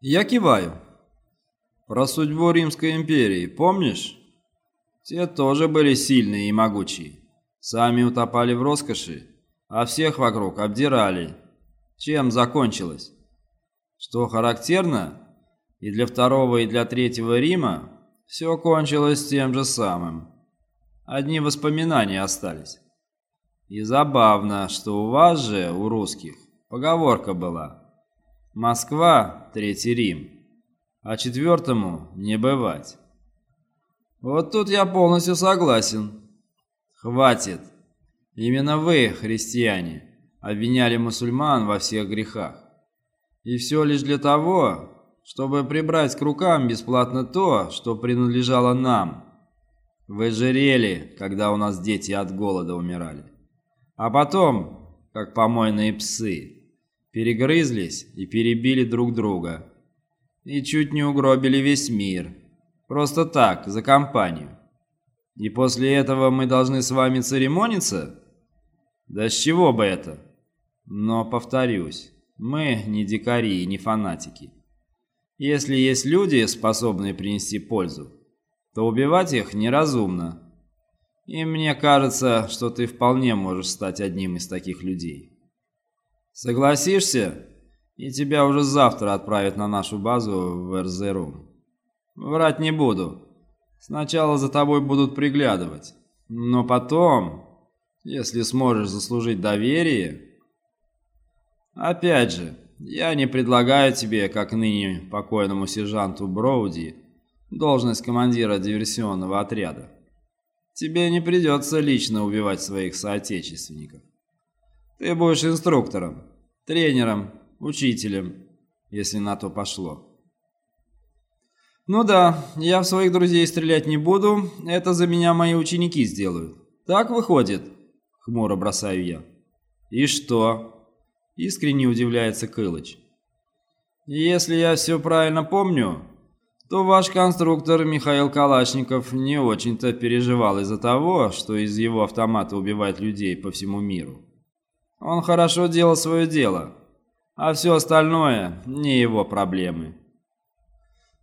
Я киваю. Про судьбу Римской империи помнишь? Те тоже были сильные и могучие. Сами утопали в роскоши, а всех вокруг обдирали. Чем закончилось? Что характерно, и для второго, и для третьего Рима все кончилось тем же самым. Одни воспоминания остались. И забавно, что у вас же, у русских, поговорка была «Москва – Третий Рим, а четвертому не бывать». Вот тут я полностью согласен. Хватит. Именно вы, христиане, обвиняли мусульман во всех грехах. И все лишь для того, чтобы прибрать к рукам бесплатно то, что принадлежало нам. Вы жрели, когда у нас дети от голода умирали. А потом, как помойные псы, перегрызлись и перебили друг друга. И чуть не угробили весь мир. Просто так, за компанию. И после этого мы должны с вами церемониться? Да с чего бы это? Но, повторюсь, мы не дикари и не фанатики. Если есть люди, способные принести пользу, то убивать их неразумно. И мне кажется, что ты вполне можешь стать одним из таких людей. Согласишься, и тебя уже завтра отправят на нашу базу в Эрзерум. Врать не буду. Сначала за тобой будут приглядывать. Но потом, если сможешь заслужить доверие... Опять же, я не предлагаю тебе, как ныне покойному сержанту Броуди, должность командира диверсионного отряда. Тебе не придется лично убивать своих соотечественников. Ты будешь инструктором, тренером, учителем, если на то пошло. Ну да, я в своих друзей стрелять не буду, это за меня мои ученики сделают. Так выходит? Хмуро бросаю я. И что? Искренне удивляется Кылыч. Если я все правильно помню, то ваш конструктор Михаил Калашников не очень-то переживал из-за того, что из его автомата убивают людей по всему миру. Он хорошо делал свое дело, а все остальное не его проблемы.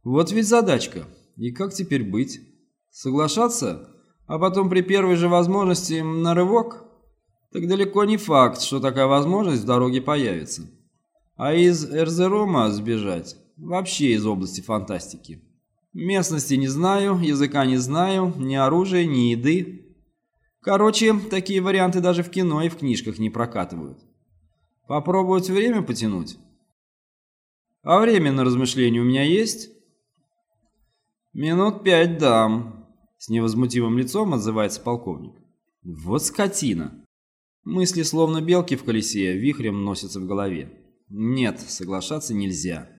Вот ведь задачка. И как теперь быть? Соглашаться, а потом при первой же возможности на рывок? Так далеко не факт, что такая возможность в дороге появится. А из Эрзерома сбежать вообще из области фантастики. Местности не знаю, языка не знаю, ни оружия, ни еды. Короче, такие варианты даже в кино и в книжках не прокатывают. Попробовать время потянуть? А время на размышление у меня есть? Минут пять дам. С невозмутимым лицом отзывается полковник. Вот скотина. Мысли, словно белки в колесе, вихрем носятся в голове. Нет, соглашаться нельзя.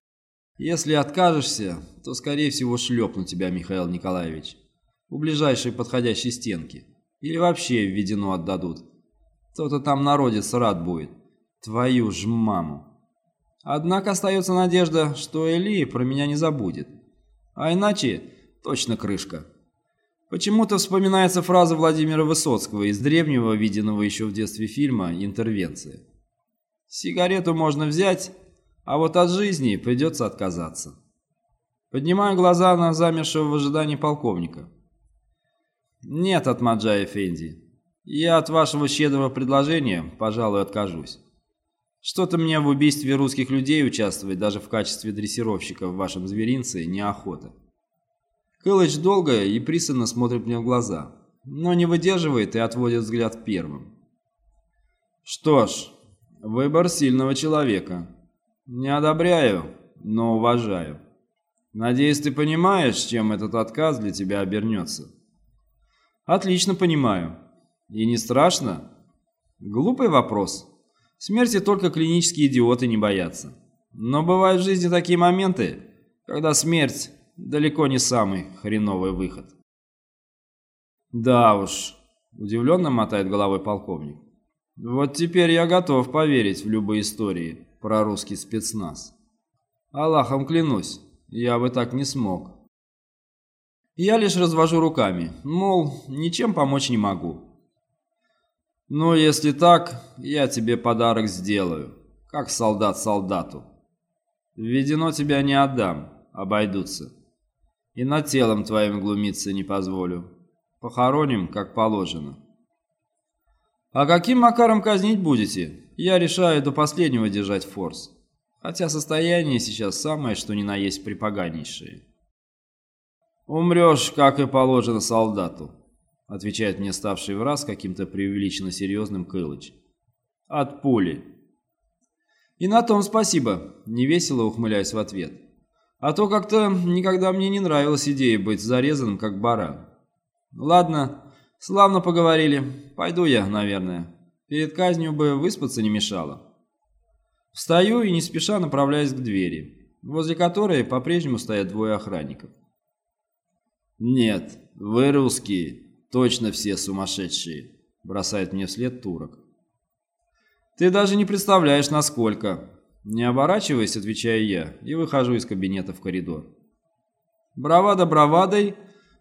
Если откажешься, то, скорее всего, шлепну тебя, Михаил Николаевич, у ближайшей подходящей стенки. Или вообще введено отдадут. Кто-то там народец рад будет. Твою ж маму. Однако остается надежда, что Эли про меня не забудет. А иначе точно крышка. Почему-то вспоминается фраза Владимира Высоцкого из древнего, виденного еще в детстве фильма «Интервенция». Сигарету можно взять, а вот от жизни придется отказаться. Поднимаю глаза на замершего в ожидании полковника. «Нет, Атмаджа Эфенди, я от вашего щедрого предложения, пожалуй, откажусь. Что-то мне в убийстве русских людей участвовать даже в качестве дрессировщика в вашем зверинце неохота». Кылыч долго и пристально смотрит мне в глаза, но не выдерживает и отводит взгляд первым. «Что ж, выбор сильного человека. Не одобряю, но уважаю. Надеюсь, ты понимаешь, чем этот отказ для тебя обернется». Отлично понимаю. И не страшно? Глупый вопрос. Смерти только клинические идиоты не боятся. Но бывают в жизни такие моменты, когда смерть далеко не самый хреновый выход. Да уж, удивленно мотает головой полковник. Вот теперь я готов поверить в любые истории про русский спецназ. Аллахом клянусь, я бы так не смог. Я лишь развожу руками, мол, ничем помочь не могу. Но если так, я тебе подарок сделаю, как солдат солдату. Введено тебя не отдам, обойдутся. И над телом твоим глумиться не позволю. Похороним, как положено. А каким макаром казнить будете? Я решаю до последнего держать форс. Хотя состояние сейчас самое, что ни на есть припоганнейшее. «Умрешь, как и положено солдату», — отвечает мне ставший в раз каким-то преувеличенно серьезным Кылыч. «От пули». «И на том спасибо», — невесело ухмыляюсь в ответ. «А то как-то никогда мне не нравилась идея быть зарезанным, как баран». «Ладно, славно поговорили. Пойду я, наверное. Перед казнью бы выспаться не мешало». Встаю и не спеша направляюсь к двери, возле которой по-прежнему стоят двое охранников. «Нет, вы русские, точно все сумасшедшие», — бросает мне вслед турок. «Ты даже не представляешь, насколько». Не оборачиваясь, отвечаю я и выхожу из кабинета в коридор. Бравада бравадой,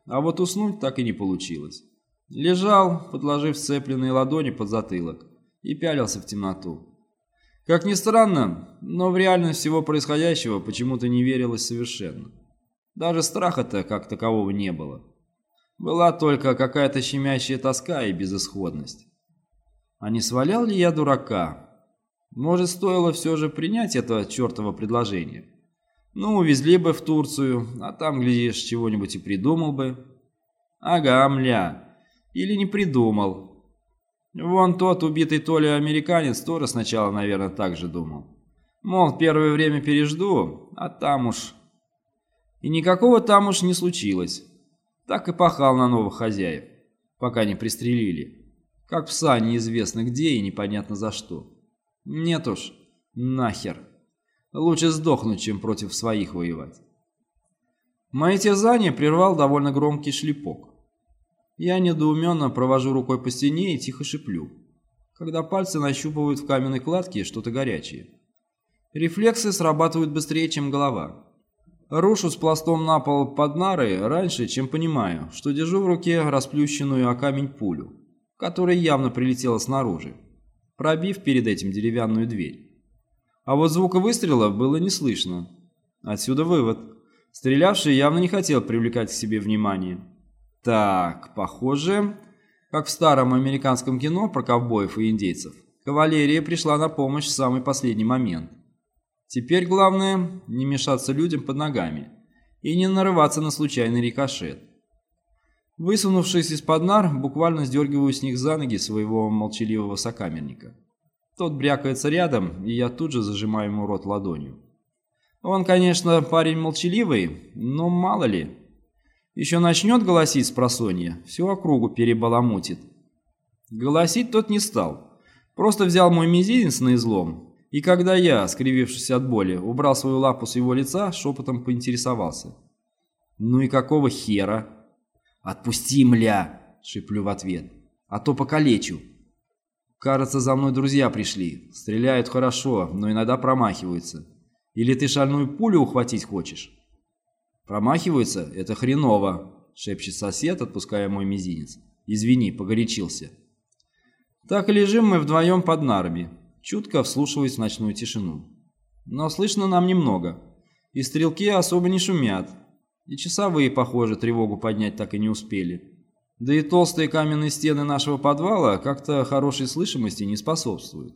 а вот уснуть так и не получилось. Лежал, подложив сцепленные ладони под затылок, и пялился в темноту. Как ни странно, но в реальность всего происходящего почему-то не верилось совершенно. Даже страха-то как такового не было. Была только какая-то щемящая тоска и безысходность. А не свалял ли я дурака? Может, стоило все же принять это чертово предложение? Ну, увезли бы в Турцию, а там, глядишь, чего-нибудь и придумал бы. Ага, мля. Или не придумал. Вон тот убитый Толя американец тоже сначала, наверное, так же думал. Мол, первое время пережду, а там уж... И никакого там уж не случилось. Так и пахал на новых хозяев, пока не пристрелили. Как пса неизвестно где и непонятно за что. Нет уж, нахер. Лучше сдохнуть, чем против своих воевать. Мои терзания прервал довольно громкий шлепок. Я недоуменно провожу рукой по стене и тихо шиплю, когда пальцы нащупывают в каменной кладке что-то горячее. Рефлексы срабатывают быстрее, чем голова. Рушу с пластом на пол под нарой раньше, чем понимаю, что держу в руке расплющенную о камень пулю, которая явно прилетела снаружи, пробив перед этим деревянную дверь. А вот звука выстрела было не слышно. Отсюда вывод. Стрелявший явно не хотел привлекать к себе внимание. Так, похоже, как в старом американском кино про ковбоев и индейцев, кавалерия пришла на помощь в самый последний момент. Теперь главное не мешаться людям под ногами и не нарываться на случайный рикошет. Высунувшись из-под нар, буквально сдергиваю с них за ноги своего молчаливого сокамерника. Тот брякается рядом, и я тут же зажимаю ему рот ладонью. Он, конечно, парень молчаливый, но мало ли. Еще начнет голосить с просонья, всю округу перебаламутит. Голосить тот не стал. Просто взял мой мизинец на излом и когда я, скривившись от боли, убрал свою лапу с его лица, шепотом поинтересовался. «Ну и какого хера?» «Отпусти, мля!» — шиплю в ответ. «А то покалечу». «Кажется, за мной друзья пришли. Стреляют хорошо, но иногда промахиваются. Или ты шальную пулю ухватить хочешь?» «Промахиваются? Это хреново!» — шепчет сосед, отпуская мой мизинец. «Извини, погорячился». Так и лежим мы вдвоем под нарами чутко вслушиваясь в ночную тишину. Но слышно нам немного, и стрелки особо не шумят, и часовые, похоже, тревогу поднять так и не успели. Да и толстые каменные стены нашего подвала как-то хорошей слышимости не способствуют.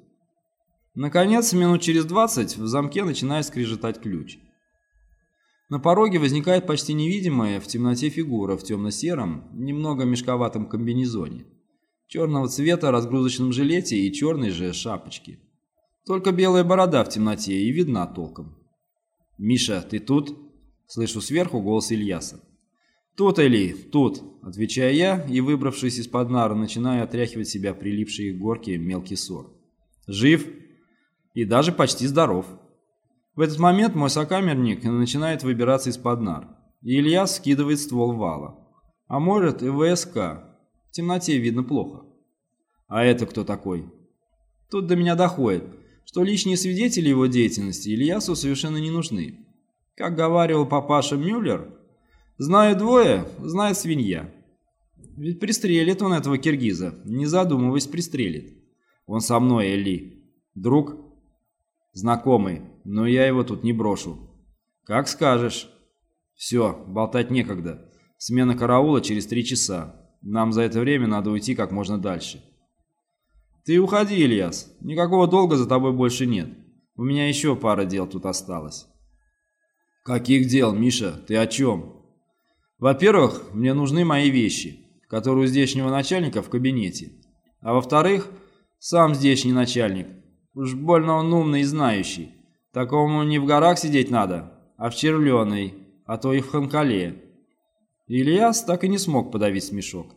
Наконец, минут через двадцать в замке начинает скрежетать ключ. На пороге возникает почти невидимая в темноте фигура в темно-сером, немного мешковатом комбинезоне черного цвета разгрузочном жилете и черной же шапочке. Только белая борода в темноте и видна толком. «Миша, ты тут?» – слышу сверху голос Ильяса. «Тут, Эли, тут», – отвечаю я и, выбравшись из-под нара, начинаю отряхивать себя прилипшие к горке мелкий ссор. «Жив и даже почти здоров». В этот момент мой сокамерник начинает выбираться из-под нар, и Ильяс скидывает ствол вала. А может и ВСК, темноте видно плохо. А это кто такой? Тут до меня доходит, что лишние свидетели его деятельности Ильясу совершенно не нужны. Как говаривал папаша Мюллер, знаю двое, знает свинья. Ведь пристрелит он этого киргиза, не задумываясь пристрелит. Он со мной, Эли. Друг? Знакомый, но я его тут не брошу. Как скажешь. Все, болтать некогда. Смена караула через три часа. Нам за это время надо уйти как можно дальше. Ты уходи, Ильяс. Никакого долга за тобой больше нет. У меня еще пара дел тут осталось. Каких дел, Миша? Ты о чем? Во-первых, мне нужны мои вещи, которые у здешнего начальника в кабинете. А во-вторых, сам здешний начальник. Уж больно он умный и знающий. Такому не в горах сидеть надо, а в Червленой, а то и в Ханкале. Ильяс так и не смог подавить смешок.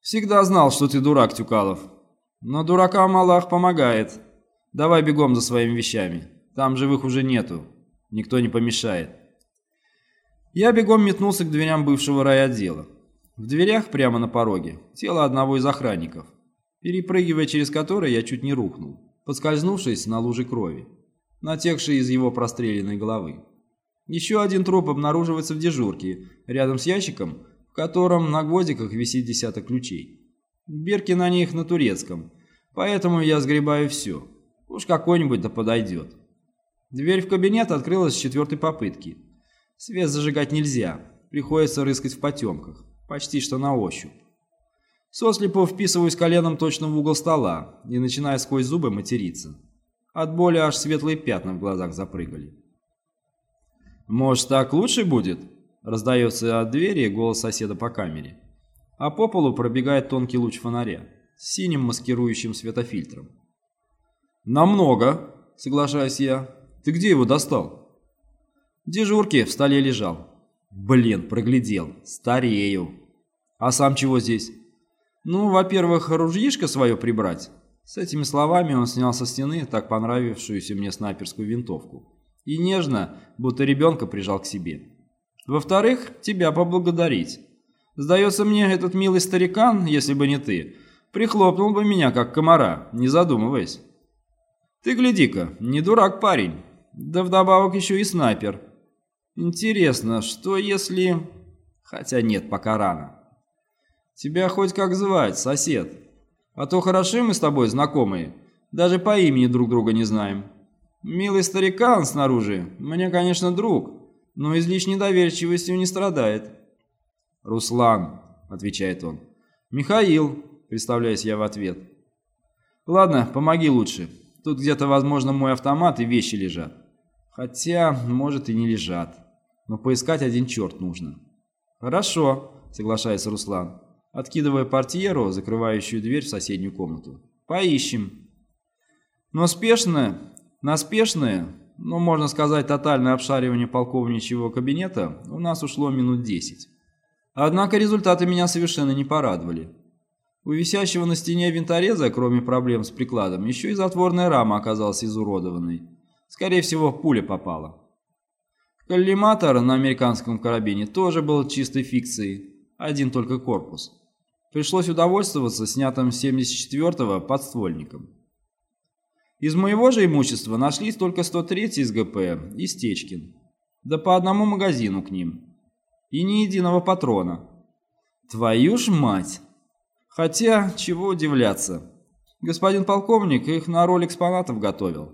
«Всегда знал, что ты дурак, Тюкалов. Но дуракам Аллах помогает. Давай бегом за своими вещами. Там живых уже нету. Никто не помешает». Я бегом метнулся к дверям бывшего райотдела. В дверях, прямо на пороге, тело одного из охранников, перепрыгивая через которое я чуть не рухнул, подскользнувшись на луже крови, натекшей из его простреленной головы. Еще один труп обнаруживается в дежурке, рядом с ящиком, в котором на гвоздиках висит десяток ключей. Берки на них на турецком, поэтому я сгребаю все. Уж какой-нибудь да подойдет. Дверь в кабинет открылась с четвертой попытки. Свет зажигать нельзя, приходится рыскать в потемках, почти что на ощупь. Сослепо вписываюсь коленом точно в угол стола и начинаю сквозь зубы материться. От боли аж светлые пятна в глазах запрыгали. «Может, так лучше будет?» – раздается от двери голос соседа по камере. А по полу пробегает тонкий луч фонаря с синим маскирующим светофильтром. «Намного», – соглашаюсь я. «Ты где его достал?» «Дежурки в столе лежал». «Блин, проглядел. Старею». «А сам чего здесь?» «Ну, во-первых, ружьишко свое прибрать». С этими словами он снял со стены так понравившуюся мне снайперскую винтовку и нежно, будто ребенка прижал к себе. Во-вторых, тебя поблагодарить. Сдается мне, этот милый старикан, если бы не ты, прихлопнул бы меня, как комара, не задумываясь. Ты гляди-ка, не дурак парень, да вдобавок еще и снайпер. Интересно, что если... Хотя нет, пока рано. Тебя хоть как звать, сосед? А то хороши мы с тобой знакомые, даже по имени друг друга не знаем. Милый старикан снаружи, мне, конечно, друг, но излишней доверчивостью не страдает. «Руслан», — отвечает он. «Михаил», — представляюсь я в ответ. «Ладно, помоги лучше. Тут где-то, возможно, мой автомат и вещи лежат. Хотя, может, и не лежат. Но поискать один черт нужно». «Хорошо», — соглашается Руслан, откидывая портьеру, закрывающую дверь в соседнюю комнату. «Поищем». Но спешно на спешное, ну, можно сказать, тотальное обшаривание полковничьего кабинета у нас ушло минут десять. Однако результаты меня совершенно не порадовали. У висящего на стене винтореза, кроме проблем с прикладом, еще и затворная рама оказалась изуродованной. Скорее всего, пуля попала. Коллиматор на американском карабине тоже был чистой фикцией, один только корпус. Пришлось удовольствоваться снятым 74-го подствольником. Из моего же имущества нашлись только 103 из ГП и Стечкин. Да по одному магазину к ним. И ни единого патрона. Твою ж мать! Хотя, чего удивляться. Господин полковник их на роль экспонатов готовил.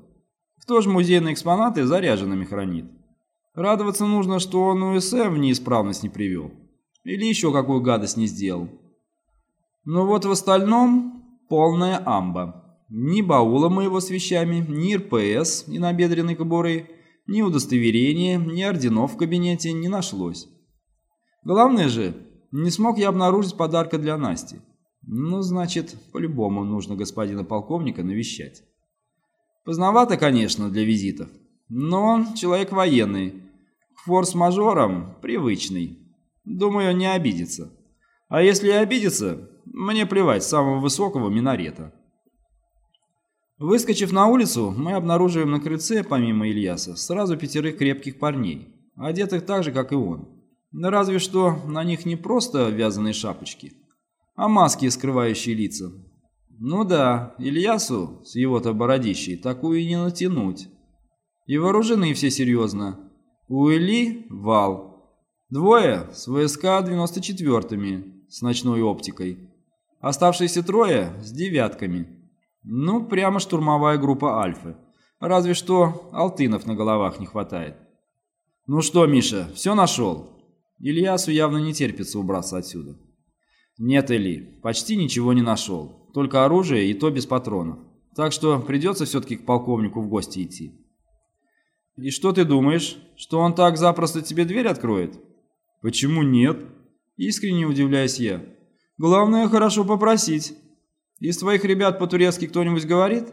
Кто же музейные экспонаты заряженными хранит? Радоваться нужно, что он УСМ в неисправность не привел. Или еще какую гадость не сделал. Но вот в остальном полная амба. Ни баула моего с вещами, ни РПС и набедренной кобуры, ни удостоверения, ни орденов в кабинете не нашлось. Главное же, не смог я обнаружить подарка для Насти. Ну, значит, по-любому нужно господина полковника навещать. Поздновато, конечно, для визитов, но он человек военный, к форс-мажорам привычный. Думаю, не обидится. А если и обидится, мне плевать с самого высокого минарета. Выскочив на улицу, мы обнаруживаем на крыльце, помимо Ильяса, сразу пятерых крепких парней, одетых так же, как и он. Да разве что на них не просто вязаные шапочки, а маски, скрывающие лица. Ну да, Ильясу с его-то бородищей такую не натянуть. И вооружены все серьезно. У Ильи – вал. Двое с ВСК-94-ми с ночной оптикой. Оставшиеся трое с девятками – ну, прямо штурмовая группа Альфы, Разве что алтынов на головах не хватает. Ну что, Миша, все нашел? Ильясу явно не терпится убраться отсюда. Нет, Эли, почти ничего не нашел. Только оружие и то без патронов. Так что придется все-таки к полковнику в гости идти. И что ты думаешь, что он так запросто тебе дверь откроет? Почему нет? Искренне удивляюсь я. Главное, хорошо попросить. Из твоих ребят по-турецки кто-нибудь говорит?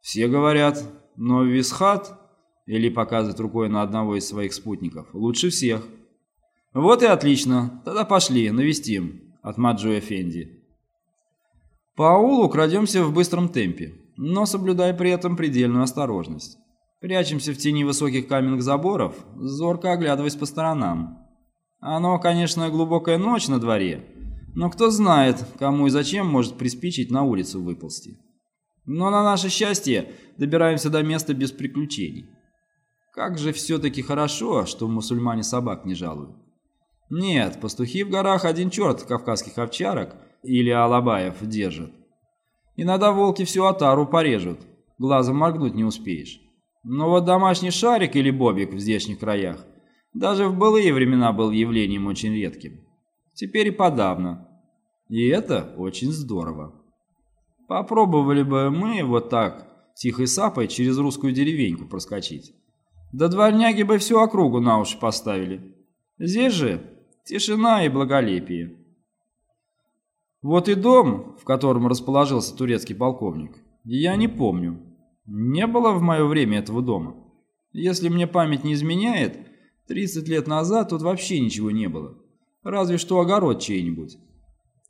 Все говорят, но Висхат, или показывает рукой на одного из своих спутников, лучше всех. Вот и отлично, тогда пошли, навестим, от Маджо Эфенди. По аулу крадемся в быстром темпе, но соблюдая при этом предельную осторожность. Прячемся в тени высоких каменных заборов, зорко оглядываясь по сторонам. Оно, конечно, глубокая ночь на дворе, но кто знает, кому и зачем может приспичить на улицу выползти. Но на наше счастье добираемся до места без приключений. Как же все-таки хорошо, что мусульмане собак не жалуют. Нет, пастухи в горах один черт кавказских овчарок или алабаев держат. Иногда волки всю отару порежут, глазом моргнуть не успеешь. Но вот домашний шарик или бобик в здешних краях даже в былые времена был явлением очень редким. Теперь и подавно. И это очень здорово. Попробовали бы мы вот так, тихой сапой, через русскую деревеньку проскочить. Да дворняги бы всю округу на уши поставили. Здесь же тишина и благолепие. Вот и дом, в котором расположился турецкий полковник, я не помню. Не было в мое время этого дома. Если мне память не изменяет, 30 лет назад тут вообще ничего не было. Разве что огород чей-нибудь.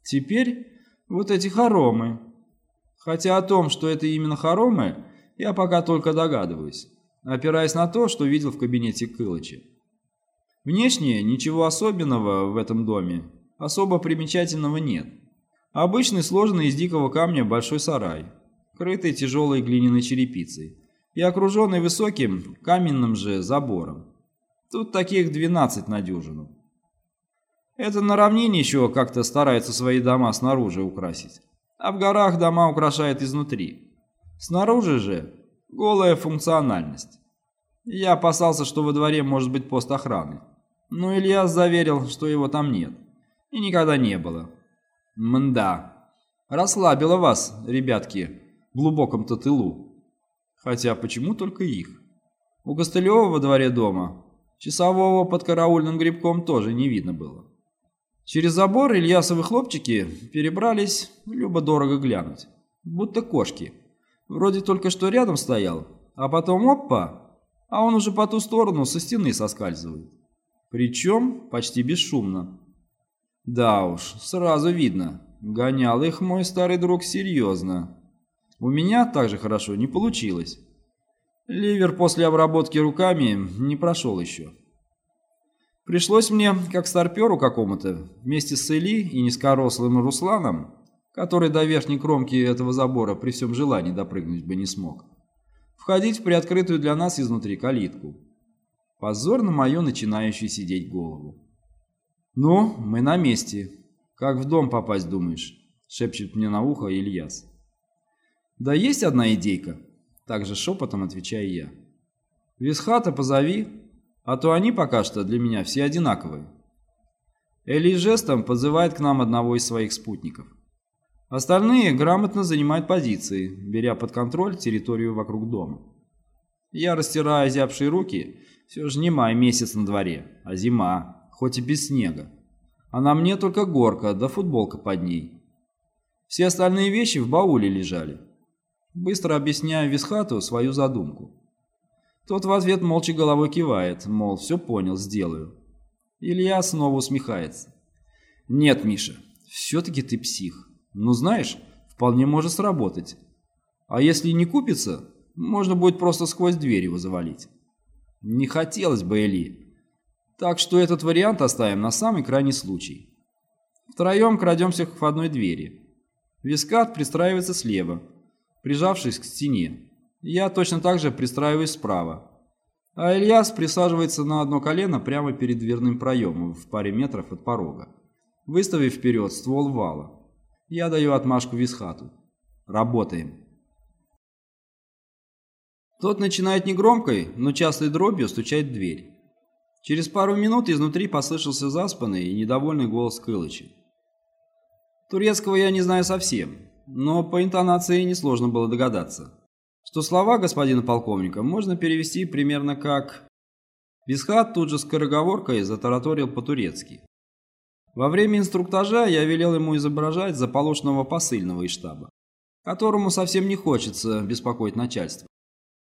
Теперь вот эти хоромы. Хотя о том, что это именно хоромы, я пока только догадываюсь, опираясь на то, что видел в кабинете Кылыча. Внешне ничего особенного в этом доме, особо примечательного нет. Обычный сложенный из дикого камня большой сарай, крытый тяжелой глиняной черепицей и окруженный высоким каменным же забором. Тут таких 12 на дюжину. Это на равнине еще как-то стараются свои дома снаружи украсить, а в горах дома украшают изнутри. Снаружи же голая функциональность. Я опасался, что во дворе может быть пост охраны, но Ильяс заверил, что его там нет и никогда не было. Мда, расслабила вас, ребятки, в глубоком-то тылу. Хотя почему только их? У Костылева во дворе дома часового под караульным грибком тоже не видно было. Через забор Ильясовы хлопчики перебрались любо-дорого глянуть, будто кошки. Вроде только что рядом стоял, а потом опа, а он уже по ту сторону со стены соскальзывает. Причем почти бесшумно. Да уж, сразу видно, гонял их мой старый друг серьезно. У меня так же хорошо не получилось. Ливер после обработки руками не прошел еще. Пришлось мне, как старперу какому-то, вместе с Эли и низкорослым Русланом, который до верхней кромки этого забора при всем желании допрыгнуть бы не смог, входить в приоткрытую для нас изнутри калитку. Позор на мою начинающую сидеть голову. «Ну, мы на месте. Как в дом попасть, думаешь?» — шепчет мне на ухо Ильяс. «Да есть одна идейка», — также шепотом отвечаю я. «Висхата позови, а то они пока что для меня все одинаковые». Эли жестом подзывает к нам одного из своих спутников. Остальные грамотно занимают позиции, беря под контроль территорию вокруг дома. Я растираю озябшие руки, все же не май месяц на дворе, а зима, хоть и без снега. А на мне только горка да футболка под ней. Все остальные вещи в бауле лежали. Быстро объясняю Висхату свою задумку. Тот в ответ молча головой кивает, мол, все понял, сделаю. Илья снова усмехается. «Нет, Миша, все-таки ты псих. Ну, знаешь, вполне может сработать. А если не купится, можно будет просто сквозь дверь его завалить. Не хотелось бы, Эли. Так что этот вариант оставим на самый крайний случай. Втроем крадемся к входной двери. Вискат пристраивается слева, прижавшись к стене. Я точно так же пристраиваюсь справа. А Ильяс присаживается на одно колено прямо перед дверным проемом в паре метров от порога, выставив вперед ствол вала. Я даю отмашку Висхату. Работаем. Тот начинает негромкой, но частой дробью стучать в дверь. Через пару минут изнутри послышался заспанный и недовольный голос Кылыча. Турецкого я не знаю совсем, но по интонации несложно было догадаться, что слова господина полковника можно перевести примерно как Висхат тут же скороговоркой затараторил по-турецки. Во время инструктажа я велел ему изображать заполошенного посыльного из штаба, которому совсем не хочется беспокоить начальство.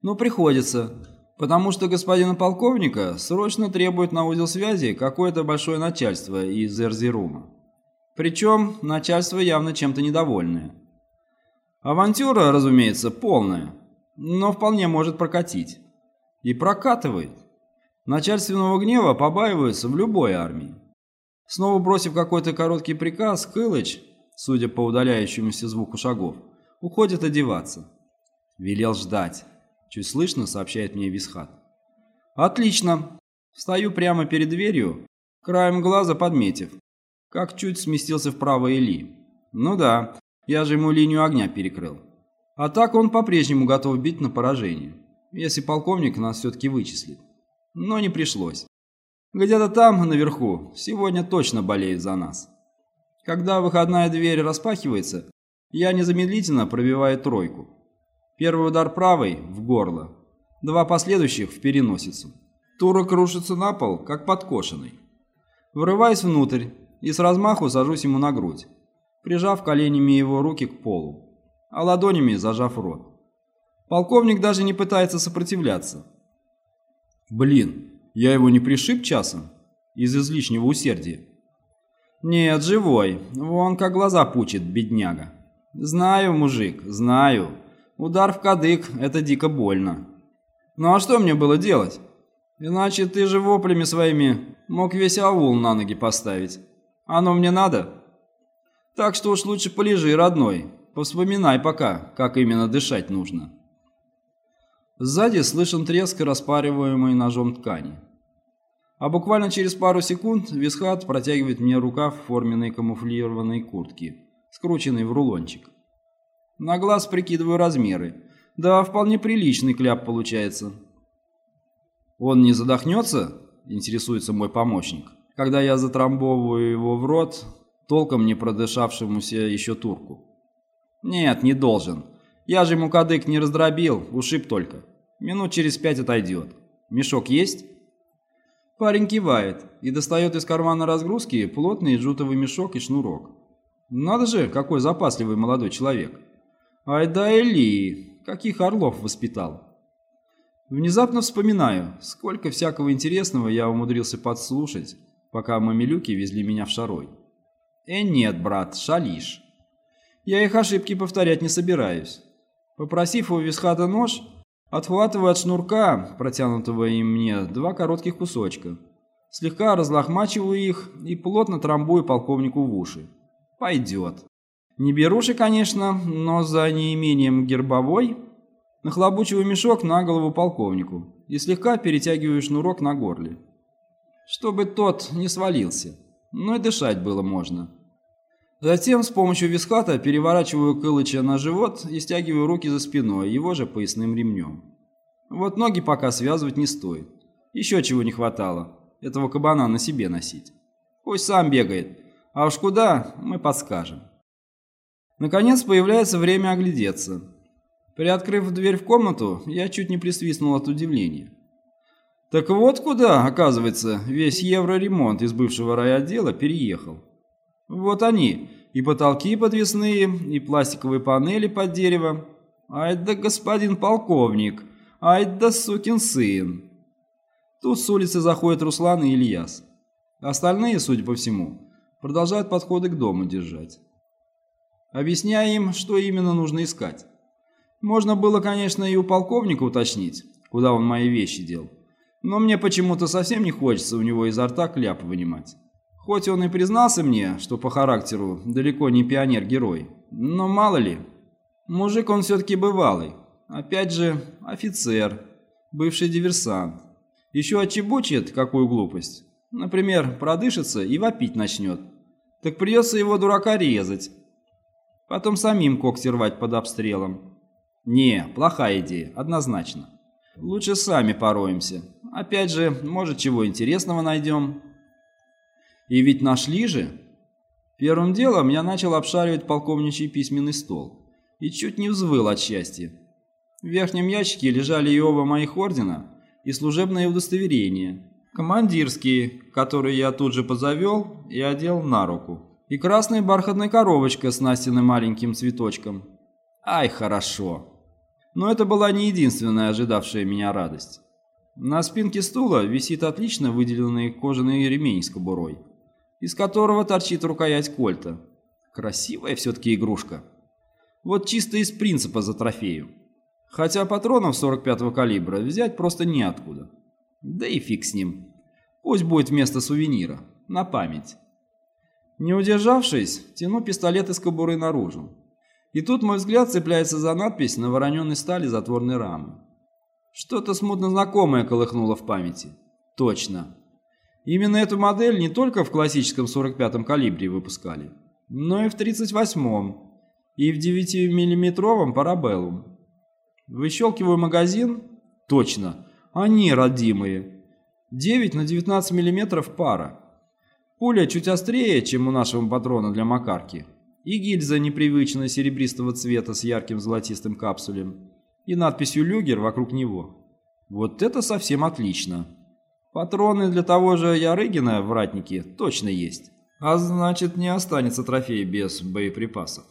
Но приходится, потому что господина полковника срочно требует на узел связи какое-то большое начальство из Эрзирума. Причем начальство явно чем-то недовольное. Авантюра, разумеется, полная, но вполне может прокатить. И прокатывает. Начальственного гнева побаиваются в любой армии. Снова бросив какой-то короткий приказ, Кылыч, судя по удаляющемуся звуку шагов, уходит одеваться. Велел ждать. Чуть слышно, сообщает мне Висхат. Отлично. Стою прямо перед дверью, краем глаза подметив, как чуть сместился вправо Или. Ну да, я же ему линию огня перекрыл. А так он по-прежнему готов бить на поражение, если полковник нас все-таки вычислит но не пришлось. Где-то там, наверху, сегодня точно болеют за нас. Когда выходная дверь распахивается, я незамедлительно пробиваю тройку. Первый удар правой – в горло, два последующих – в переносицу. Турок рушится на пол, как подкошенный. Врываюсь внутрь и с размаху сажусь ему на грудь, прижав коленями его руки к полу, а ладонями зажав рот. Полковник даже не пытается сопротивляться, Блин, я его не пришиб часом? Из излишнего усердия. Нет, живой. Вон как глаза пучит, бедняга. Знаю, мужик, знаю. Удар в кадык – это дико больно. Ну а что мне было делать? Иначе ты же воплями своими мог весь аул на ноги поставить. Оно мне надо? Так что уж лучше полежи, родной. Повспоминай пока, как именно дышать нужно. Сзади слышен треск распариваемой ножом ткани. А буквально через пару секунд Висхат протягивает мне рукав форменной камуфлированной куртки, скрученной в рулончик. На глаз прикидываю размеры. Да, вполне приличный кляп получается. «Он не задохнется?» – интересуется мой помощник, когда я затрамбовываю его в рот, толком не продышавшемуся еще турку. «Нет, не должен. Я же ему кадык не раздробил, ушиб только». Минут через пять отойдет. Мешок есть?» Парень кивает и достает из кармана разгрузки плотный джутовый мешок и шнурок. «Надо же, какой запасливый молодой человек!» «Ай да Эли! Каких орлов воспитал!» Внезапно вспоминаю, сколько всякого интересного я умудрился подслушать, пока мамилюки везли меня в шарой. «Э нет, брат, шалишь!» Я их ошибки повторять не собираюсь. Попросив у Висхата нож, Отхватываю от шнурка, протянутого им мне, два коротких кусочка. Слегка разлохмачиваю их и плотно трамбую полковнику в уши. Пойдет. Не беруши, конечно, но за неимением гербовой нахлобучиваю мешок на голову полковнику и слегка перетягиваю шнурок на горле. Чтобы тот не свалился, но и дышать было можно. Затем с помощью виската переворачиваю Кылыча на живот и стягиваю руки за спиной, его же поясным ремнем. Вот ноги пока связывать не стоит. Еще чего не хватало, этого кабана на себе носить. Пусть сам бегает, а уж куда, мы подскажем. Наконец появляется время оглядеться. Приоткрыв дверь в комнату, я чуть не присвистнул от удивления. Так вот куда, оказывается, весь евроремонт из бывшего райотдела переехал. Вот они, и потолки подвесные, и пластиковые панели под дерево. Ай да господин полковник, ай да сукин сын. Тут с улицы заходят Руслан и Ильяс. Остальные, судя по всему, продолжают подходы к дому держать. Объясняя им, что именно нужно искать. Можно было, конечно, и у полковника уточнить, куда он мои вещи дел. Но мне почему-то совсем не хочется у него изо рта кляп вынимать. Хоть он и признался мне, что по характеру далеко не пионер-герой, но мало ли. Мужик он все-таки бывалый. Опять же, офицер, бывший диверсант. Еще отчебучит какую глупость. Например, продышится и вопить начнет. Так придется его дурака резать. Потом самим когти рвать под обстрелом. Не, плохая идея, однозначно. Лучше сами пороемся. Опять же, может, чего интересного найдем. И ведь нашли же. Первым делом я начал обшаривать полковничий письменный стол. И чуть не взвыл от счастья. В верхнем ящике лежали и оба моих ордена, и служебные удостоверения. Командирские, которые я тут же позавел и одел на руку. И красная бархатная коробочка с Настиным маленьким цветочком. Ай, хорошо. Но это была не единственная ожидавшая меня радость. На спинке стула висит отлично выделенный кожаный ремень с кобурой, из которого торчит рукоять кольта. Красивая все-таки игрушка. Вот чисто из принципа за трофею. Хотя патронов 45-го калибра взять просто неоткуда. Да и фиг с ним. Пусть будет вместо сувенира. На память. Не удержавшись, тяну пистолет из кобуры наружу. И тут мой взгляд цепляется за надпись на вороненной стали затворной рамы. Что-то смутно знакомое колыхнуло в памяти. Точно. Именно эту модель не только в классическом 45-м калибре выпускали, но и в 38-м, и в 9-миллиметровом парабеллум. Выщелкиваю магазин. Точно. Они родимые. 9 на 19 миллиметров пара. Пуля чуть острее, чем у нашего патрона для макарки. И гильза непривычно серебристого цвета с ярким золотистым капсулем. И надписью «Люгер» вокруг него. Вот это совсем отлично. Патроны для того же Ярыгина в ратнике точно есть. А значит, не останется трофей без боеприпасов.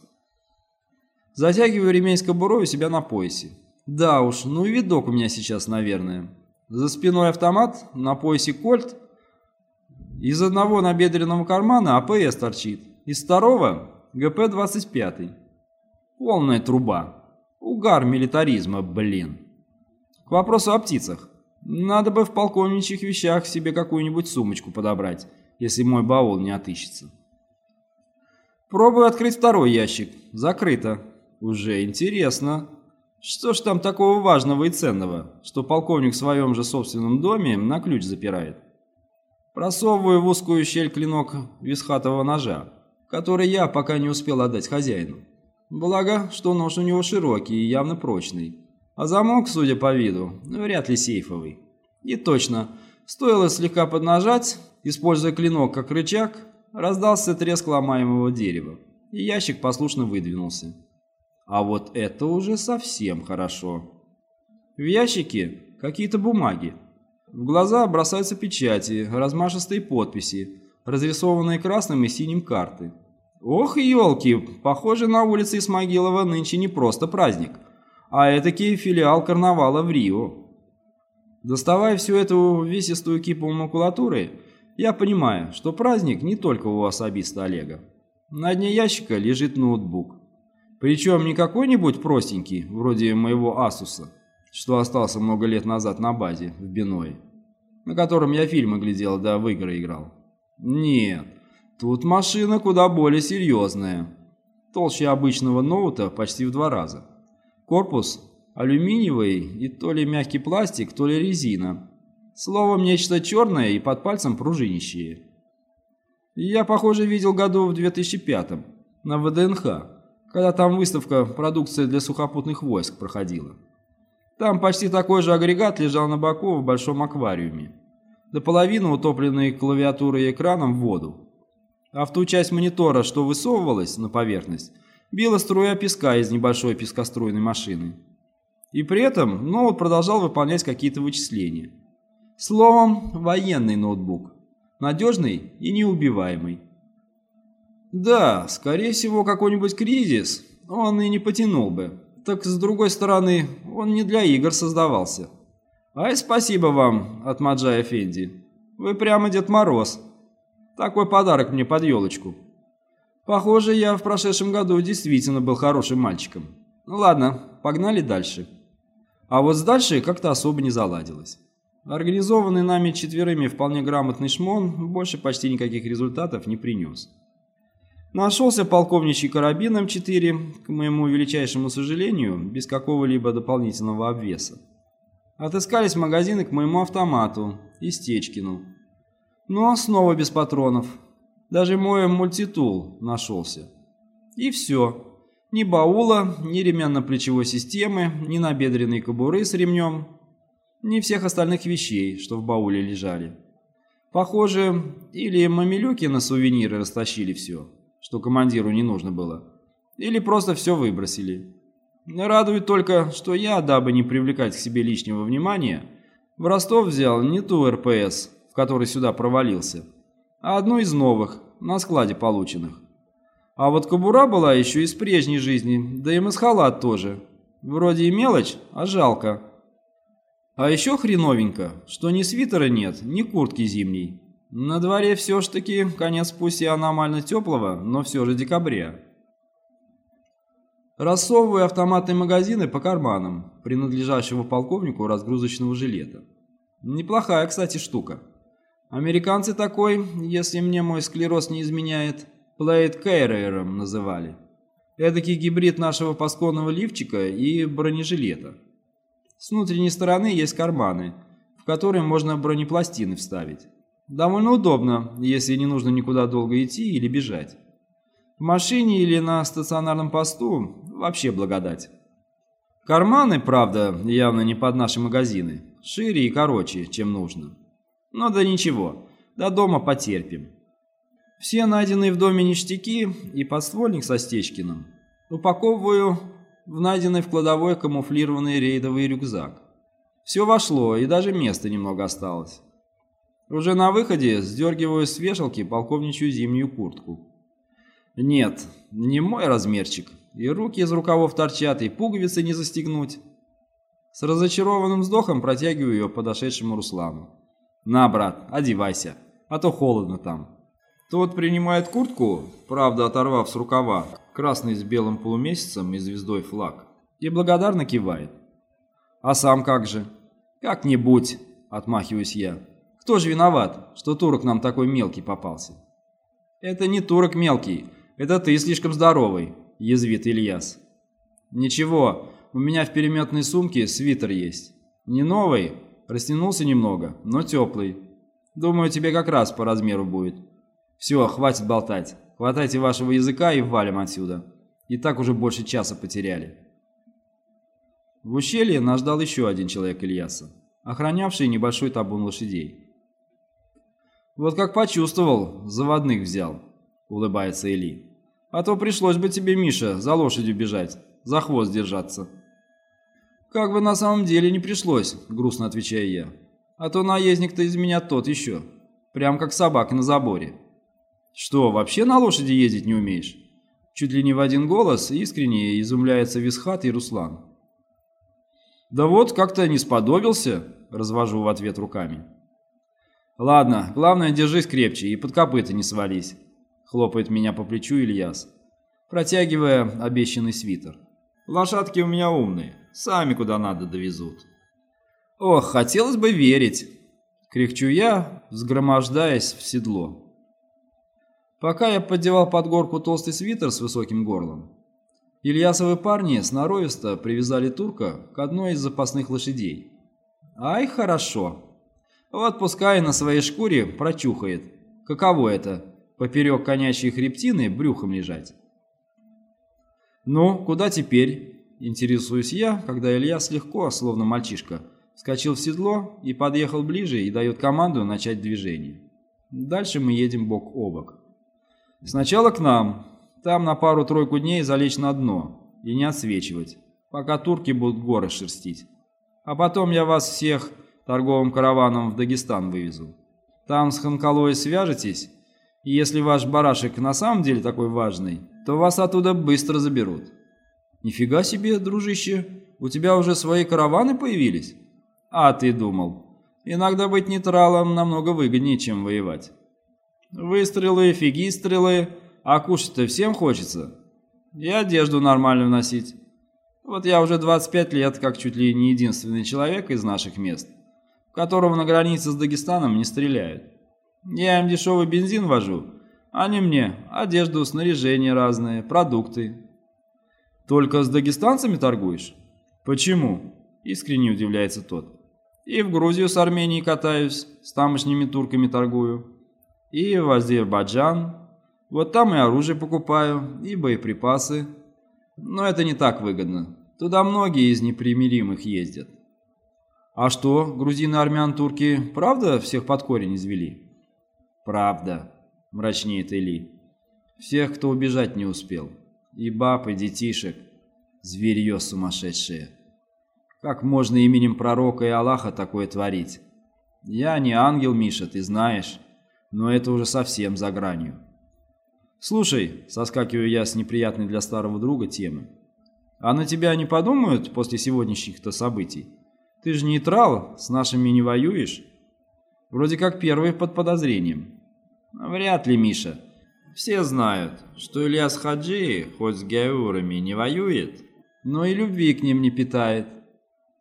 Затягиваю ремень с кобурой у себя на поясе. Да уж, ну и видок у меня сейчас, наверное. За спиной автомат, на поясе кольт. Из одного набедренного кармана АПС торчит. Из второго ГП-25. Полная труба. Угар милитаризма, блин. К вопросу о птицах. Надо бы в полковничьих вещах себе какую-нибудь сумочку подобрать, если мой баул не отыщется. Пробую открыть второй ящик. Закрыто. Уже интересно. Что ж там такого важного и ценного, что полковник в своем же собственном доме на ключ запирает? Просовываю в узкую щель клинок висхатого ножа который я пока не успел отдать хозяину. Благо, что нож у него широкий и явно прочный. А замок, судя по виду, вряд ли сейфовый. И точно, стоило слегка поднажать, используя клинок как рычаг, раздался треск ломаемого дерева, и ящик послушно выдвинулся. А вот это уже совсем хорошо. В ящике какие-то бумаги. В глаза бросаются печати, размашистые подписи, разрисованные красным и синим карты. Ох, елки, похоже, на улице Исмагилова нынче не просто праздник, а этакий филиал карнавала в Рио. Доставая всю эту увесистую кипу макулатуры, я понимаю, что праздник не только у особиста Олега. На дне ящика лежит ноутбук. Причем не какой-нибудь простенький, вроде моего Асуса, что остался много лет назад на базе в Биное, на котором я фильмы глядел да в игры играл. Нет, Тут машина куда более серьезная. Толще обычного ноута почти в два раза. Корпус алюминиевый и то ли мягкий пластик, то ли резина. Словом, нечто черное и под пальцем пружинищее. Я, похоже, видел году в 2005 на ВДНХ, когда там выставка продукции для сухопутных войск проходила. Там почти такой же агрегат лежал на боку в большом аквариуме, до половины утопленный клавиатурой и экраном в воду а в ту часть монитора, что высовывалась на поверхность, била струя песка из небольшой пескоструйной машины. И при этом ноут продолжал выполнять какие-то вычисления. Словом, военный ноутбук. Надежный и неубиваемый. Да, скорее всего, какой-нибудь кризис он и не потянул бы. Так, с другой стороны, он не для игр создавался. Ай, спасибо вам, от Маджая Фенди. Вы прямо Дед Мороз. Такой подарок мне под елочку. Похоже, я в прошедшем году действительно был хорошим мальчиком. Ну ладно, погнали дальше. А вот с дальше как-то особо не заладилось. Организованный нами четверыми вполне грамотный шмон больше почти никаких результатов не принес. Нашелся полковничий карабин М4, к моему величайшему сожалению, без какого-либо дополнительного обвеса. Отыскались магазины к моему автомату и Стечкину, но снова без патронов. Даже мой мультитул нашелся. И все. Ни баула, ни ремянно-плечевой системы, ни набедренной кобуры с ремнем. ни всех остальных вещей, что в бауле лежали. Похоже, или мамилюки на сувениры растащили все, что командиру не нужно было, или просто все выбросили. Радует только, что я, дабы не привлекать к себе лишнего внимания, в Ростов взял не ту РПС, в который сюда провалился, а одну из новых, на складе полученных. А вот кобура была еще из прежней жизни, да и масхалат тоже. Вроде и мелочь, а жалко. А еще хреновенько, что ни свитера нет, ни куртки зимней. На дворе все ж таки конец пусть и аномально теплого, но все же декабря. Рассовываю автоматные магазины по карманам, принадлежащего полковнику разгрузочного жилета. Неплохая, кстати, штука. Американцы такой, если мне мой склероз не изменяет, плейт carrier называли. Эдакий гибрид нашего пасконного лифчика и бронежилета. С внутренней стороны есть карманы, в которые можно бронепластины вставить. Довольно удобно, если не нужно никуда долго идти или бежать. В машине или на стационарном посту вообще благодать. Карманы, правда, явно не под наши магазины, шире и короче, чем нужно. Но да ничего, до дома потерпим. Все найденные в доме ништяки и подствольник со Стечкиным упаковываю в найденный в кладовой камуфлированный рейдовый рюкзак. Все вошло, и даже места немного осталось. Уже на выходе сдергиваю с вешалки полковничью зимнюю куртку. Нет, не мой размерчик, и руки из рукавов торчат, и пуговицы не застегнуть. С разочарованным вздохом протягиваю ее подошедшему Руслану. «На, брат, одевайся, а то холодно там». Тот принимает куртку, правда оторвав с рукава, красный с белым полумесяцем и звездой флаг, и благодарно кивает. «А сам как же?» «Как-нибудь», — отмахиваюсь я. «Кто же виноват, что турок нам такой мелкий попался?» «Это не турок мелкий, это ты слишком здоровый», — язвит Ильяс. «Ничего, у меня в переметной сумке свитер есть. Не новый, растянулся немного, но теплый. Думаю, тебе как раз по размеру будет». Все, хватит болтать. Хватайте вашего языка и валим отсюда. И так уже больше часа потеряли. В ущелье нас ждал еще один человек Ильяса, охранявший небольшой табун лошадей. «Вот как почувствовал, заводных взял», — улыбается Или. «А то пришлось бы тебе, Миша, за лошадью бежать, за хвост держаться». «Как бы на самом деле не пришлось», — грустно отвечаю я. «А то наездник-то из меня тот еще, прям как собака на заборе». «Что, вообще на лошади ездить не умеешь?» Чуть ли не в один голос искренне изумляется Висхат и Руслан. «Да вот, как-то не сподобился», — развожу в ответ руками. «Ладно, главное, держись крепче и под копыта не свались», — хлопает меня по плечу Ильяс, протягивая обещанный свитер. «Лошадки у меня умные, сами куда надо довезут». «Ох, хотелось бы верить», — кряхчу я, взгромождаясь в седло. Пока я поддевал под горку толстый свитер с высоким горлом, Ильясовы парни сноровисто привязали турка к одной из запасных лошадей. Ай, хорошо. Вот пускай на своей шкуре прочухает, каково это, поперек конячьей хребтины брюхом лежать. «Ну, куда теперь?» – интересуюсь я, когда Ильяс легко, словно мальчишка, вскочил в седло и подъехал ближе и дает команду начать движение. Дальше мы едем бок о бок. Сначала к нам. Там на пару-тройку дней залечь на дно и не отсвечивать, пока турки будут горы шерстить. А потом я вас всех торговым караваном в Дагестан вывезу. Там с Ханкалой свяжетесь, и если ваш барашек на самом деле такой важный, то вас оттуда быстро заберут. Нифига себе, дружище, у тебя уже свои караваны появились? А ты думал, иногда быть нейтралом намного выгоднее, чем воевать. Выстрелы, фиги стрелы, а кушать-то всем хочется. И одежду нормальную носить. Вот я уже 25 лет, как чуть ли не единственный человек из наших мест, которого на границе с Дагестаном не стреляют. Я им дешевый бензин вожу, они мне одежду, снаряжение разные, продукты. Только с дагестанцами торгуешь? Почему? Искренне удивляется тот. И в Грузию с Арменией катаюсь, с тамошними турками торгую и в Азербайджан. Вот там и оружие покупаю, и боеприпасы. Но это не так выгодно. Туда многие из непримиримых ездят. А что, грузины, армян, турки правда всех под корень извели? Правда, мрачнеет Эли. Всех, кто убежать не успел. И баб, и детишек. Зверье сумасшедшее. Как можно именем пророка и Аллаха такое творить? Я не ангел, Миша, ты знаешь. Но это уже совсем за гранью. Слушай, соскакиваю я с неприятной для старого друга темы. А на тебя не подумают после сегодняшних-то событий? Ты же нейтрал, с нашими не воюешь? Вроде как первый под подозрением. Вряд ли, Миша. Все знают, что Ильяс Хаджи, хоть с геурами, не воюет, но и любви к ним не питает.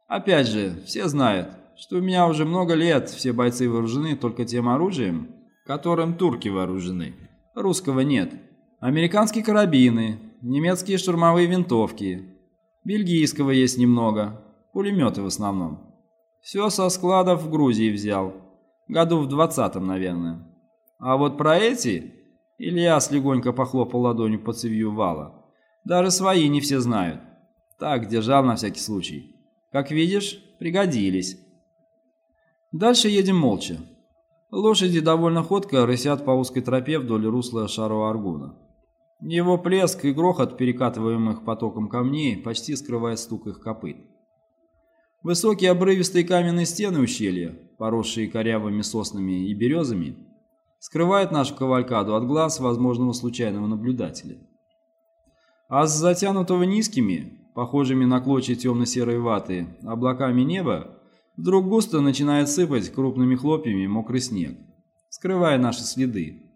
Опять же, все знают, что у меня уже много лет все бойцы вооружены только тем оружием, которым турки вооружены. Русского нет. Американские карабины, немецкие штурмовые винтовки, бельгийского есть немного, пулеметы в основном. Все со складов в Грузии взял, году в двадцатом, наверное. А вот про эти Ильяс легонько похлопал ладонью по цевью вала. Даже свои не все знают. Так, держал на всякий случай. Как видишь, пригодились. Дальше едем молча. Лошади довольно ходко рысят по узкой тропе вдоль русла Шаро-Аргуна. Его плеск и грохот перекатываемых потоком камней почти скрывает стук их копыт. Высокие обрывистые каменные стены ущелья, поросшие корявыми соснами и березами, скрывает нашу кавалькаду от глаз возможного случайного наблюдателя. А с затянутого низкими, похожими на клочья темно-серой ваты, облаками неба, вдруг густо начинает сыпать крупными хлопьями мокрый снег, скрывая наши следы.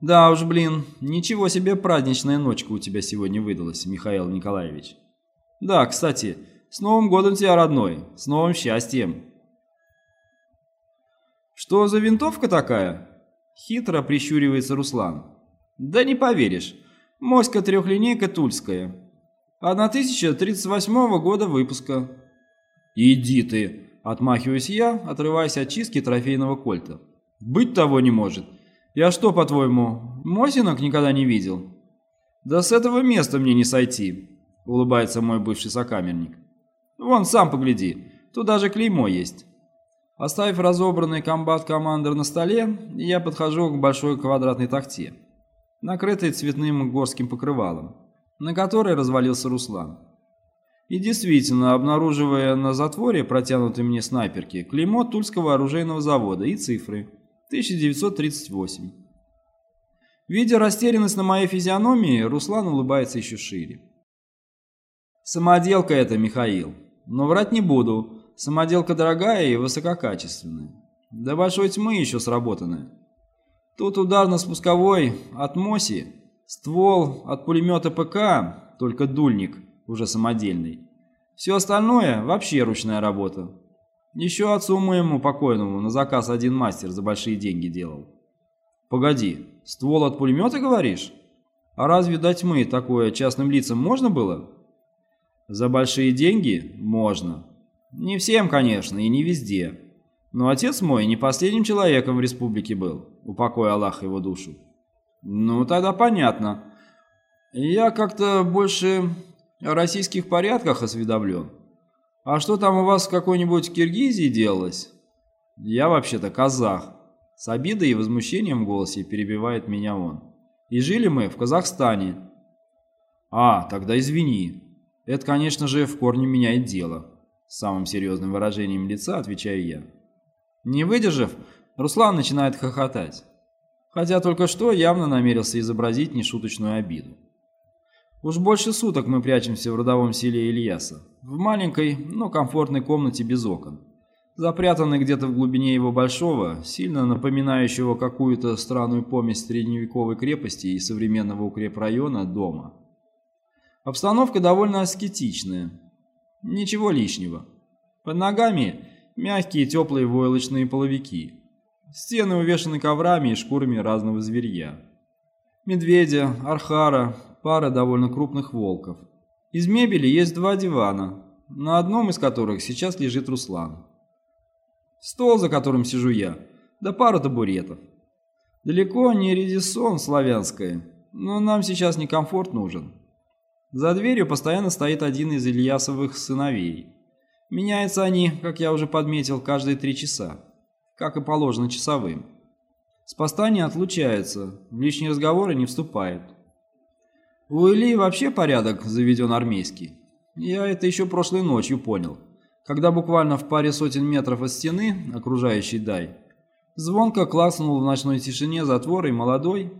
Да уж, блин, ничего себе праздничная ночка у тебя сегодня выдалась, Михаил Николаевич. Да, кстати, с Новым годом тебя, родной, с новым счастьем. «Что за винтовка такая?» Хитро прищуривается Руслан. «Да не поверишь. Моська трехлинейка тульская. 1038 года выпуска». «Иди ты!» – отмахиваюсь я, отрываясь от чистки трофейного кольта. «Быть того не может. Я что, по-твоему, Мосинок никогда не видел?» «Да с этого места мне не сойти», – улыбается мой бывший сокамерник. «Вон, сам погляди, тут даже клеймо есть». Оставив разобранный комбат-командер на столе, я подхожу к большой квадратной тахте, накрытой цветным горским покрывалом, на которой развалился Руслан. И действительно, обнаруживая на затворе протянутой мне снайперки клеймо Тульского оружейного завода и цифры 1938. Видя растерянность на моей физиономии, Руслан улыбается еще шире. «Самоделка это, Михаил, но врать не буду». Самоделка дорогая и высококачественная. До большой тьмы еще сработанная. Тут ударно-спусковой от МОСИ, ствол от пулемета ПК, только дульник, уже самодельный. Все остальное вообще ручная работа. Еще отцу моему покойному на заказ один мастер за большие деньги делал. Погоди, ствол от пулемета говоришь? А разве до тьмы такое частным лицам можно было? За большие деньги можно. Не всем, конечно, и не везде. Но отец мой не последним человеком в республике был, упокой Аллах его душу. Ну, тогда понятно. Я как-то больше о российских порядках осведомлен. А что там у вас в какой-нибудь Киргизии делалось? Я вообще-то казах. С обидой и возмущением в голосе перебивает меня он. И жили мы в Казахстане. А, тогда извини. Это, конечно же, в корне меняет дело. Самым серьезным выражением лица отвечаю я. Не выдержав, Руслан начинает хохотать. Хотя только что явно намерился изобразить нешуточную обиду. Уж больше суток мы прячемся в родовом селе Ильяса, в маленькой, но комфортной комнате без окон, запрятанной где-то в глубине его большого, сильно напоминающего какую-то странную помесь средневековой крепости и современного укрепрайона дома. Обстановка довольно аскетичная, Ничего лишнего. Под ногами мягкие теплые войлочные половики. Стены увешаны коврами и шкурами разного зверья. Медведя, архара, пара довольно крупных волков. Из мебели есть два дивана, на одном из которых сейчас лежит Руслан. Стол, за которым сижу я, да пара табуретов. Далеко не редисон славянская, но нам сейчас не комфорт нужен. За дверью постоянно стоит один из Ильясовых сыновей. Меняются они, как я уже подметил, каждые три часа, как и положено часовым. С поста не отлучается, в лишние разговоры не вступает. У Ильи вообще порядок заведен армейский. Я это еще прошлой ночью понял, когда буквально в паре сотен метров от стены, окружающей дай, звонко класснул в ночной тишине затвор и молодой,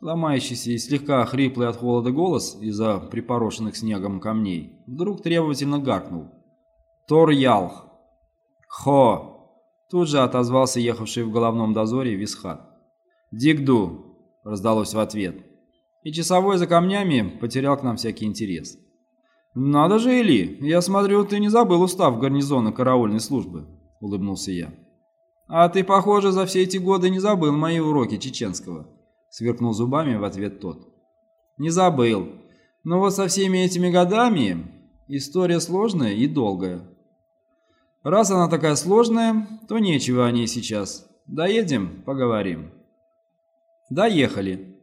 ломающийся и слегка хриплый от холода голос из-за припорошенных снегом камней, вдруг требовательно гаркнул. «Тор Ялх!» «Хо!» Тут же отозвался ехавший в головном дозоре Висхат. «Дигду!» – раздалось в ответ. И часовой за камнями потерял к нам всякий интерес. «Надо же, Или, я смотрю, ты не забыл устав гарнизона караульной службы», – улыбнулся я. «А ты, похоже, за все эти годы не забыл мои уроки чеченского», – сверкнул зубами в ответ тот. «Не забыл. Но вот со всеми этими годами история сложная и долгая. Раз она такая сложная, то нечего о ней сейчас. Доедем, поговорим». «Доехали»,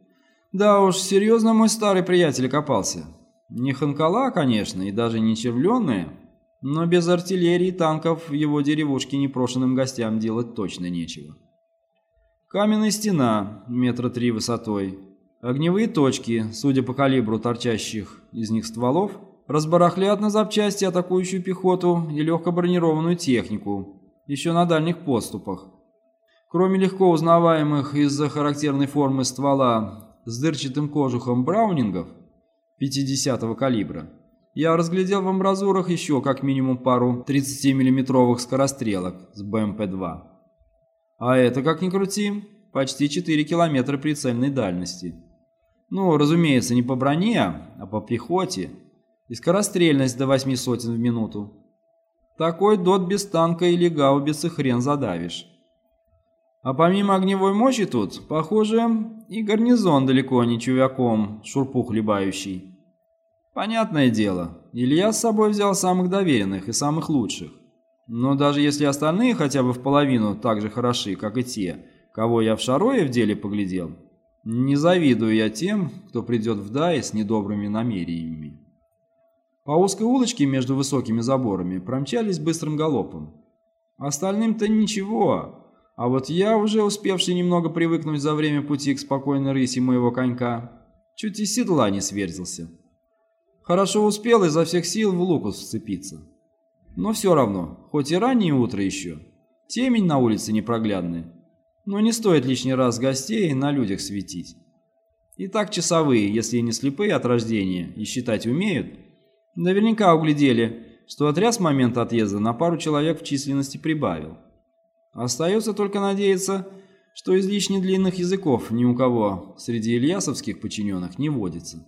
да уж, серьезно мой старый приятель копался. Не ханкала, конечно, и даже не червленые, но без артиллерии и танков в его деревушке непрошенным гостям делать точно нечего. Каменная стена, метра три высотой, огневые точки, судя по калибру торчащих из них стволов, разбарахлят на запчасти атакующую пехоту и легко бронированную технику, еще на дальних подступах. Кроме легко узнаваемых из-за характерной формы ствола с дырчатым кожухом браунингов 50-го калибра, я разглядел в амбразурах еще как минимум пару 30-миллиметровых скорострелок с БМП-2. А это, как ни крути, почти 4 километра прицельной дальности. Ну, разумеется, не по броне, а по пехоте. И скорострельность до 8 сотен в минуту. Такой дот без танка или гаубицы хрен задавишь. А помимо огневой мощи тут, похоже, и гарнизон далеко не чувяком, шурпу хлебающий. Понятное дело, Илья с собой взял самых доверенных и самых лучших. Но даже если остальные хотя бы в половину так же хороши, как и те, кого я в Шарое в деле поглядел, не завидую я тем, кто придет в Дай с недобрыми намерениями. По узкой улочке между высокими заборами промчались быстрым галопом. Остальным-то ничего, а вот я, уже успевший немного привыкнуть за время пути к спокойной рыси моего конька, чуть из седла не сверзился. Хорошо успел изо всех сил в лукус вцепиться. Но все равно, хоть и раннее утро еще, темень на улице непроглядная, но не стоит лишний раз гостей на людях светить. И так часовые, если не слепые от рождения и считать умеют, наверняка углядели, что отряд с момента отъезда на пару человек в численности прибавил. Остается только надеяться, что излишне длинных языков ни у кого среди ильясовских подчиненных не водится.